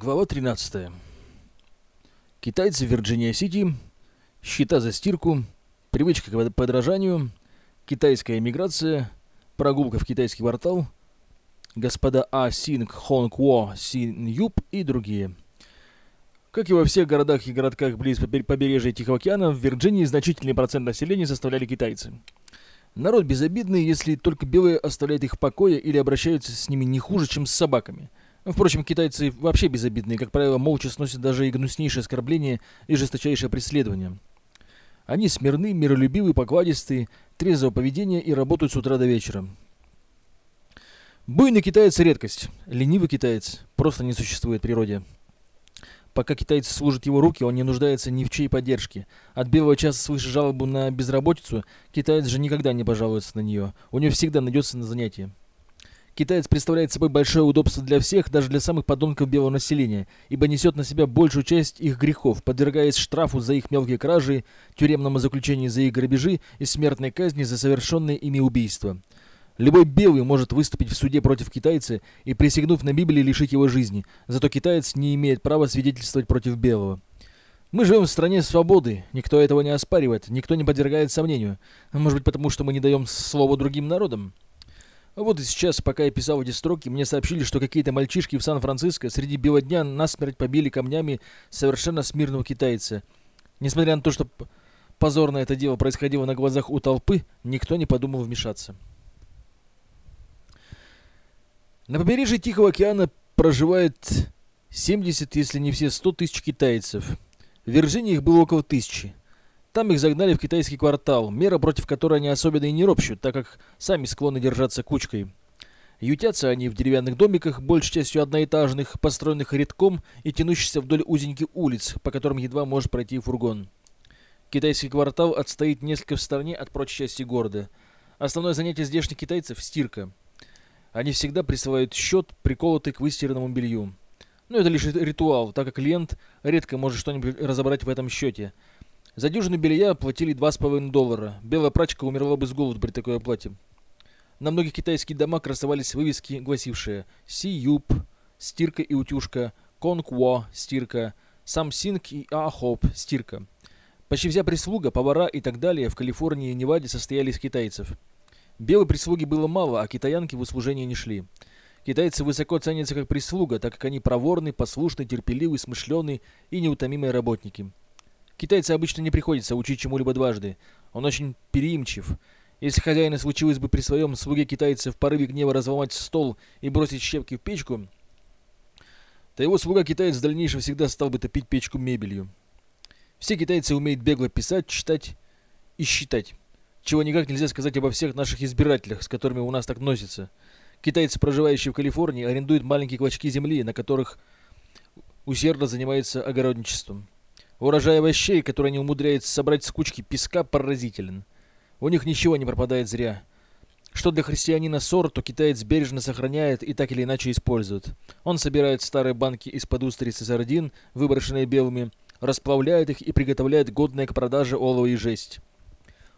Глава 13. Китайцы в Вирджиния-Сити, счета за стирку, привычка к подражанию, китайская эмиграция, прогулка в китайский квартал, господа А. Синг, Хонг Уо, Син Юб и другие. Как и во всех городах и городках близ побережья Тихого океана, в Вирджинии значительный процент населения составляли китайцы. Народ безобидный, если только белые оставляют их в покое или обращаются с ними не хуже, чем с собаками – Впрочем, китайцы вообще безобидные, как правило, молча сносят даже и гнуснейшие оскорбления и жесточайшее преследование. Они смирны, миролюбивы, покладистые, трезвого поведения и работают с утра до вечера. Буйный китаец – редкость. Ленивый китаец просто не существует в природе. Пока китайцы служат его руки, он не нуждается ни в чьей поддержке. От белого часа свыше жалобу на безработицу, китаец же никогда не пожалуется на нее. У него всегда найдется на занятие. Китаец представляет собой большое удобство для всех, даже для самых подонков белого населения, ибо несет на себя большую часть их грехов, подвергаясь штрафу за их мелкие кражи, тюремному заключению за их грабежи и смертной казни за совершенные ими убийства. Любой белый может выступить в суде против китайца и, присягнув на Библии, лишить его жизни, зато китаец не имеет права свидетельствовать против белого. Мы живем в стране свободы, никто этого не оспаривает, никто не подвергает сомнению. Может быть, потому что мы не даем слова другим народам? Вот и сейчас, пока я писал эти строки, мне сообщили, что какие-то мальчишки в Сан-Франциско среди бела дня насмерть побили камнями совершенно смирного китайца. Несмотря на то, что позорно это дело происходило на глазах у толпы, никто не подумал вмешаться. На побережье Тихого океана проживает 70, если не все 100 тысяч китайцев. В Вирджинии их было около тысячи. Там их загнали в китайский квартал, мера против которой они особенно и не ропщут, так как сами склонны держаться кучкой. Ютятся они в деревянных домиках, большей частью одноэтажных, построенных редком и тянущихся вдоль узеньких улиц, по которым едва может пройти фургон. Китайский квартал отстоит несколько в стороне от прочей части города. Основное занятие здешних китайцев – стирка. Они всегда присылают счет, приколотый к выстиранному белью. Но это лишь ритуал, так как клиент редко может что-нибудь разобрать в этом счете – за дюжину белья платили 2,5 доллара. Белая прачка умерла бы с голоду при такой оплате. На многих китайских домах красовались вывески, гласившие «Си Юб», «Стирка и утюжка», «Конг Во», «Стирка», «Сам Синг» и «Ахоп», «Стирка». Почти вся прислуга, повара и так далее в Калифорнии и Неваде состояли из китайцев. Белой прислуги было мало, а китаянки в услужение не шли. Китайцы высоко ценятся как прислуга, так как они проворны, послушны, терпеливы, смышленые и неутомимые работники. Китайца обычно не приходится учить чему-либо дважды. Он очень переимчив. Если хозяину случилось бы при своем слуге китайца в порыве гнева разломать стол и бросить щепки в печку, то его слуга-китаец в дальнейшем всегда стал бы топить печку мебелью. Все китайцы умеют бегло писать, читать и считать, чего никак нельзя сказать обо всех наших избирателях, с которыми у нас так носится. Китайцы, проживающие в Калифорнии, арендуют маленькие клочки земли, на которых усердно занимаются огородничеством. Урожай овощей, который они умудряются собрать с кучки песка, поразителен. У них ничего не пропадает зря. Что для христианина ссор, то китаец бережно сохраняет и так или иначе использует. Он собирает старые банки из-под устриц и сардин, выброшенные белыми, расплавляет их и приготовляет годное к продаже олово и жесть.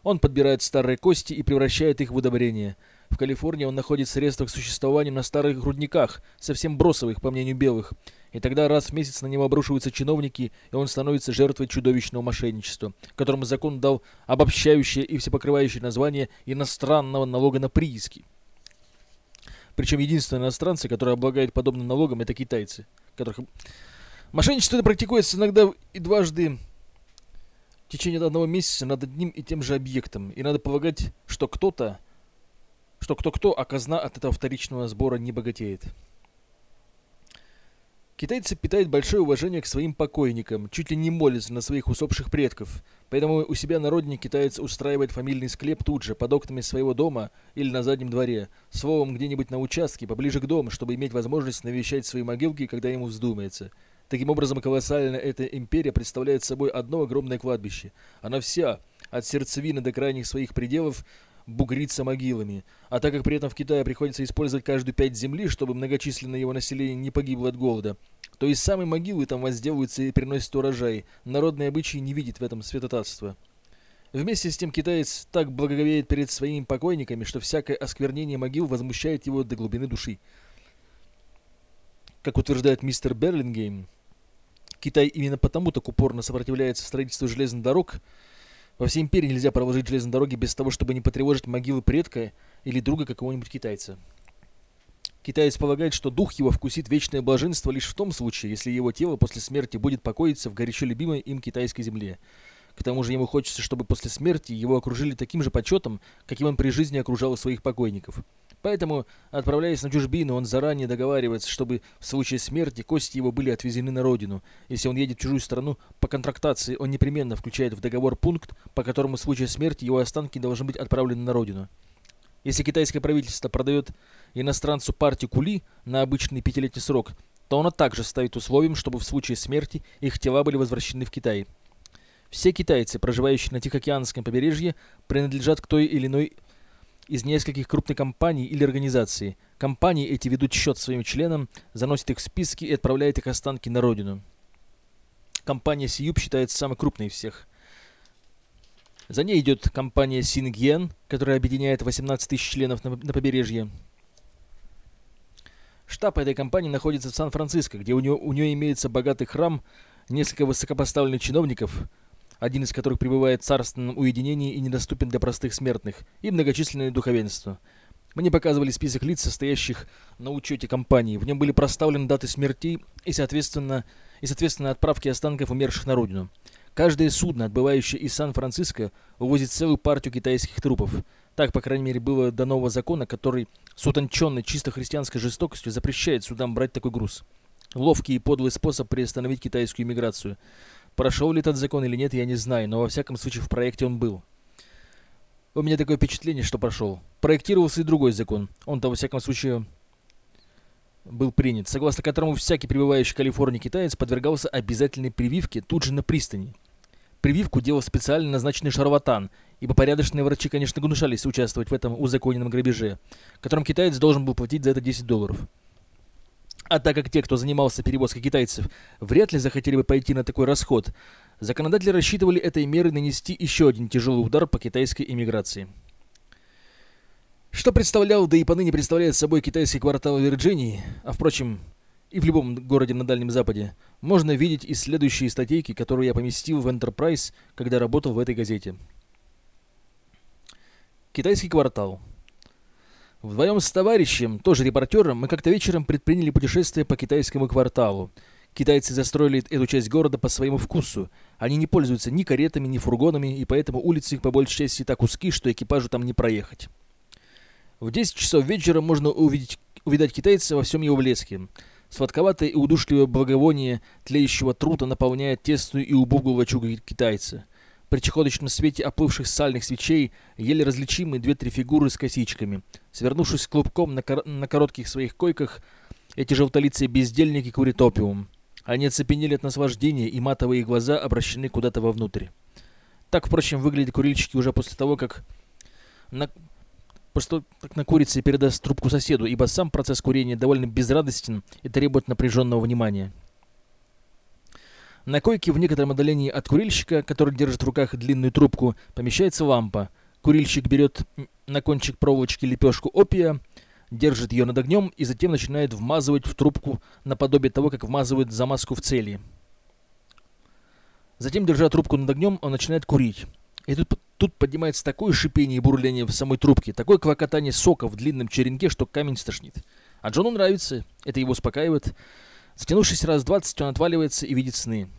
Он подбирает старые кости и превращает их в удобрение. В Калифорнии он находит средства к существованию на старых рудниках, совсем бросовых, по мнению белых, и тогда раз в месяц на него обрушиваются чиновники, и он становится жертвой чудовищного мошенничества, которому закон дал обобщающее и всепокрывающее название иностранного налога на прииски. Причем единственные иностранцы, которые облагают подобным налогом, это китайцы, которых... Мошенничество это практикуется иногда и дважды в течение одного месяца над одним и тем же объектом. И надо полагать, что кто-то, что кто-кто, а казна от этого вторичного сбора не богатеет. Китайцы питают большое уважение к своим покойникам, чуть ли не молятся на своих усопших предков. Поэтому у себя на родине китаец устраивает фамильный склеп тут же, под окнами своего дома или на заднем дворе. Словом, где-нибудь на участке, поближе к дому, чтобы иметь возможность навещать свои могилки, когда ему вздумается. Таким образом, колоссальная эта империя представляет собой одно огромное кладбище. Она вся, от сердцевины до крайних своих пределов, бугриться могилами. А так как при этом в Китае приходится использовать каждую пять земли, чтобы многочисленное его население не погибло от голода, то из самой могилы там возделываются и приносят урожай. Народные обычаи не видят в этом святотатства. Вместе с тем китаец так благоговеет перед своими покойниками, что всякое осквернение могил возмущает его до глубины души. Как утверждает мистер Берлингейм, Китай именно потому так упорно сопротивляется строительству железных дорог. Во всей империи нельзя проложить железные дороги без того, чтобы не потревожить могилы предка или друга какого-нибудь китайца. Китаец полагает, что дух его вкусит вечное блаженство лишь в том случае, если его тело после смерти будет покоиться в горячо любимой им китайской земле. К тому же ему хочется, чтобы после смерти его окружили таким же почетом, каким он при жизни окружал своих покойников. Поэтому, отправляясь на чужбину, он заранее договаривается, чтобы в случае смерти кости его были отвезены на родину. Если он едет в чужую страну по контрактации, он непременно включает в договор пункт, по которому в случае смерти его останки должны быть отправлены на родину. Если китайское правительство продает иностранцу партию кули на обычный пятилетний срок, то оно также ставит условием, чтобы в случае смерти их тела были возвращены в Китай. Все китайцы, проживающие на Тихоокеанском побережье, принадлежат к той или иной из нескольких крупных компаний или организаций. Компании эти ведут счет своим членам, заносят их в списки и отправляют их останки на родину. Компания Сиюб считается самой крупной из всех. За ней идет компания Сингьен, которая объединяет 18 тысяч членов на, на побережье. Штаб этой компании находится в Сан-Франциско, где у нее, у нее имеется богатый храм, несколько высокопоставленных чиновников, один из которых пребывает в царственном уединении и недоступен для простых смертных, и многочисленное духовенство. Мне показывали список лиц, состоящих на учете компании. В нем были проставлены даты смертей и, соответственно, и, соответственно отправки останков умерших на родину. Каждое судно, отбывающее из Сан-Франциско, увозит целую партию китайских трупов. Так, по крайней мере, было до нового закона, который с утонченной чисто христианской жестокостью запрещает судам брать такой груз. Ловкий и подлый способ приостановить китайскую иммиграцию. Прошел ли этот закон или нет, я не знаю, но во всяком случае в проекте он был. У меня такое впечатление, что прошел. Проектировался и другой закон. Он-то, во всяком случае, был принят, согласно которому всякий прибывающий в Калифорнии китаец подвергался обязательной прививке тут же на пристани. Прививку делал специально назначенный шарлатан, ибо порядочные врачи, конечно, гнушались участвовать в этом узаконенном грабеже, которым китаец должен был платить за это 10 долларов. А так как те, кто занимался перевозкой китайцев, вряд ли захотели бы пойти на такой расход, законодатели рассчитывали этой мерой нанести еще один тяжелый удар по китайской иммиграции. Что представлял, да и поныне представляет собой китайский квартал Вирджинии, а впрочем, и в любом городе на Дальнем Западе, можно видеть из следующей статейки, которую я поместил в Enterprise, когда работал в этой газете. Китайский квартал. Вдвоем с товарищем, тоже репортером, мы как-то вечером предприняли путешествие по китайскому кварталу. Китайцы застроили эту часть города по своему вкусу. Они не пользуются ни каретами, ни фургонами, и поэтому улицы их по большей части так узки, что экипажу там не проехать. В 10 часов вечера можно увидеть, увидать китайца во всем его блеске. Сладковатое и удушливое благовоние тлеющего трута наполняет тесную и убогую лачугу китайца. При чехоточном свете оплывших сальных свечей еле различимы две-три фигуры с косичками. Свернувшись клубком на, кор на коротких своих койках, эти желтолицые бездельники курят опиум. Они оцепенели от наслаждения, и матовые глаза обращены куда-то вовнутрь. Так, впрочем, выглядят курильщики уже после того, как на Просто так на курице передаст трубку соседу, ибо сам процесс курения довольно безрадостен и требует напряженного внимания. На койке в некотором отдалении от курильщика, который держит в руках длинную трубку, помещается лампа. Курильщик берет на кончик проволочки лепешку опия, держит ее над огнем и затем начинает вмазывать в трубку наподобие того, как вмазывают замазку в цели. Затем, держа трубку над огнем, он начинает курить. И тут, тут поднимается такое шипение и бурление в самой трубке, такое квакотание сока в длинном черенке, что камень стошнит. А Джону нравится, это его успокаивает. Затянувшись раз двадцать, он отваливается и видит сны.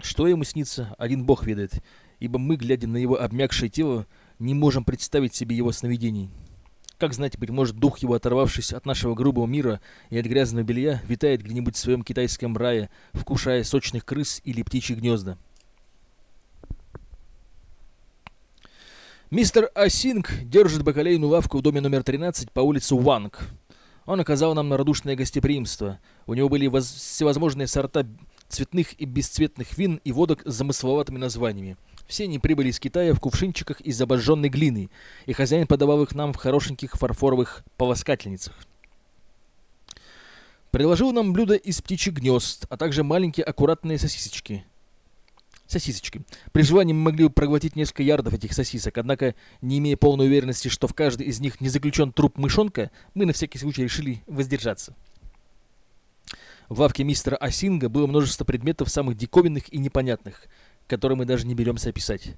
Что ему снится, один бог ведает, ибо мы, глядя на его обмякшее тело, не можем представить себе его сновидений. Как знать, быть может, дух его, оторвавшись от нашего грубого мира и от грязного белья, витает где-нибудь в своем китайском рае, вкушая сочных крыс или птичьи гнезда. Мистер Асинг держит бакалейную лавку в доме номер 13 по улице Ванг. Он оказал нам радушное гостеприимство. У него были всевозможные сорта цветных и бесцветных вин и водок с замысловатыми названиями. Все они прибыли из Китая в кувшинчиках из обожженной глины, и хозяин подавал их нам в хорошеньких фарфоровых полоскательницах. Предложил нам блюдо из птичьих гнезд, а также маленькие аккуратные сосисочки – Сосисочки. При желании мы могли бы проглотить несколько ярдов этих сосисок, однако, не имея полной уверенности, что в каждой из них не заключен труп мышонка, мы на всякий случай решили воздержаться. В лавке мистера Асинга было множество предметов самых диковинных и непонятных, которые мы даже не беремся описать.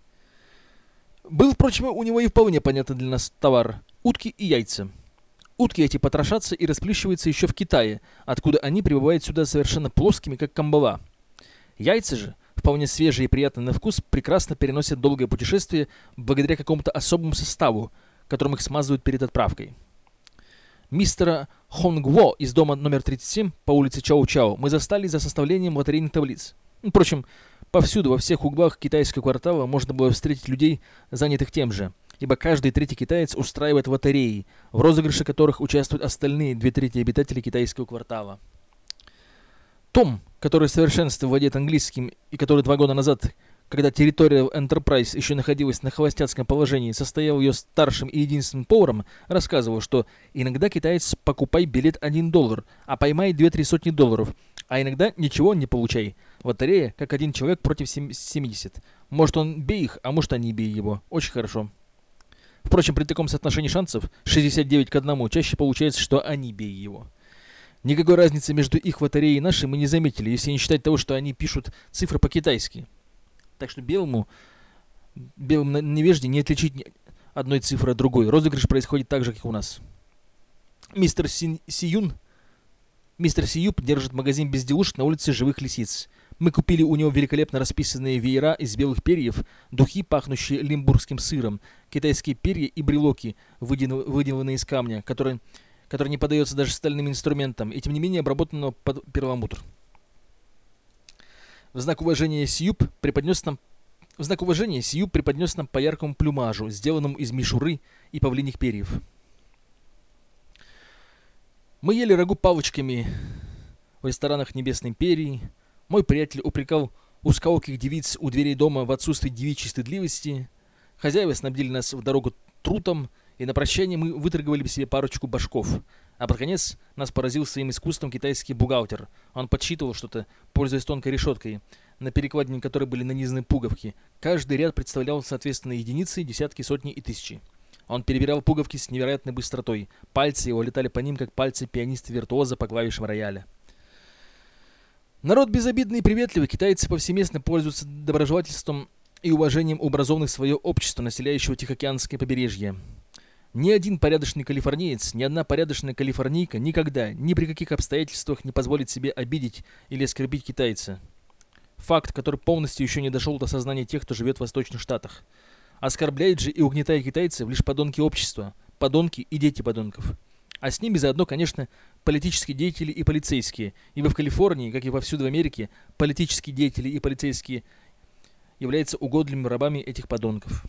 Был, впрочем, у него и вполне понятный для нас товар – утки и яйца. Утки эти потрошатся и расплющиваются еще в Китае, откуда они прибывают сюда совершенно плоскими, как камбала. Яйца же, вполне свежие и приятные на вкус, прекрасно переносят долгое путешествие благодаря какому-то особому составу, которым их смазывают перед отправкой. Мистера Хонгво из дома номер 37 по улице Чао-Чао мы застали за составлением лотерейных таблиц. Впрочем, повсюду, во всех углах китайского квартала можно было встретить людей, занятых тем же, ибо каждый третий китаец устраивает лотереи, в розыгрыше которых участвуют остальные две трети обитателей китайского квартала. Том, который в совершенстве владеет английским и который два года назад когда территория Enterprise еще находилась на холостяцком положении, состоял ее старшим и единственным поваром, рассказывал, что иногда китаец покупай билет 1 доллар, а поймай 2-3 сотни долларов, а иногда ничего не получай. Лотерея, как один человек против 70. Может он бей их, а может они бей его. Очень хорошо. Впрочем, при таком соотношении шансов 69 к 1 чаще получается, что они бей его. Никакой разницы между их лотереей и нашей мы не заметили, если не считать того, что они пишут цифры по-китайски. Так что белому, белому невежде не отличить одной цифры от другой. Розыгрыш происходит так же, как у нас. Мистер Си, Сиюн, мистер Сиюб держит магазин безделушек на улице Живых Лисиц. Мы купили у него великолепно расписанные веера из белых перьев, духи, пахнущие лимбургским сыром, китайские перья и брелоки, выделанные из камня, который, который не подается даже стальным инструментам, и тем не менее обработанного под перламутр. В знак уважения Сьюб преподнес нам в знак уважения Сьюб преподнес нам по яркому плюмажу, сделанному из мишуры и павлиних перьев. Мы ели рагу палочками в ресторанах Небесной Империи. Мой приятель упрекал узкооких девиц у дверей дома в отсутствии девичьей стыдливости. Хозяева снабдили нас в дорогу трутом, и на прощание мы выторговали себе парочку башков – а под конец нас поразил своим искусством китайский бухгалтер. Он подсчитывал что-то, пользуясь тонкой решеткой, на перекладине которой были нанизаны пуговки. Каждый ряд представлял, соответственно, единицы, десятки, сотни и тысячи. Он перебирал пуговки с невероятной быстротой. Пальцы его летали по ним, как пальцы пианиста-виртуоза по клавишам рояля. Народ безобидный и приветливый, китайцы повсеместно пользуются доброжелательством и уважением образованных свое общество, населяющего Тихоокеанское побережье. Ни один порядочный калифорниец, ни одна порядочная калифорнийка никогда, ни при каких обстоятельствах не позволит себе обидеть или оскорбить китайца. Факт, который полностью еще не дошел до сознания тех, кто живет в Восточных Штатах. Оскорбляет же и угнетает китайцев лишь подонки общества, подонки и дети подонков. А с ними заодно, конечно, политические деятели и полицейские, ибо в Калифорнии, как и повсюду в Америке, политические деятели и полицейские являются угодливыми рабами этих подонков.